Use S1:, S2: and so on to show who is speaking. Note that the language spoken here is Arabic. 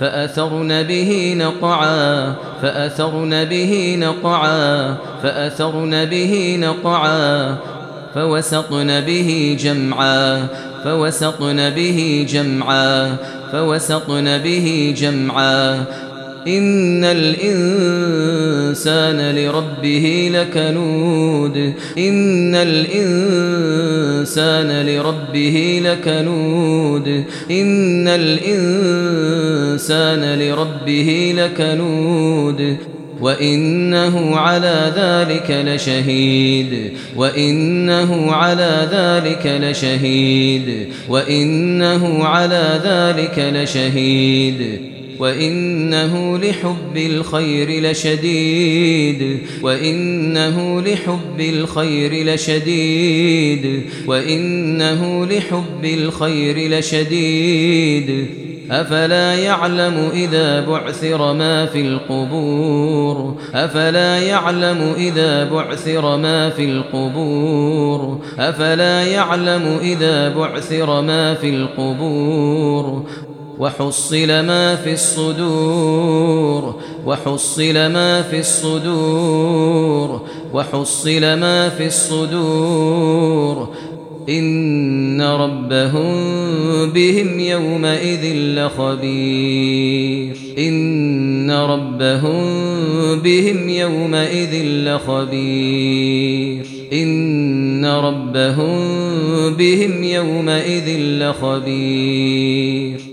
S1: فأثرن به نقعا فأثرن به نقعا فأثرن به نقعا فوسطن به جمعا فوسطن به جمعا فوسطن به جمعا إن الإنسان لربه لكنود إن الإنسان لربه لكنود إن الإنسان الإنسان لربه لكنود وإنه على ذلك لشهيد وإنه على ذلك لشهيد وإنه على ذلك لشهيد وإنه لحب الخير لشديد وإنه لحب الخير لشديد وإنه لحب الخير لشديد أفلا يعلم إذا بعثر ما في القبور أفلا يعلم إذا بعثر ما في القبور أفلا يعلم إذا بعثر ما في القبور وحصل ما في الصدور وحصل ما في الصدور وحصل ما في الصدور إن ربهم بهم يومئذ لخبير إن ربهم بهم يومئذ لخبير إن ربهم بهم يومئذ لخبير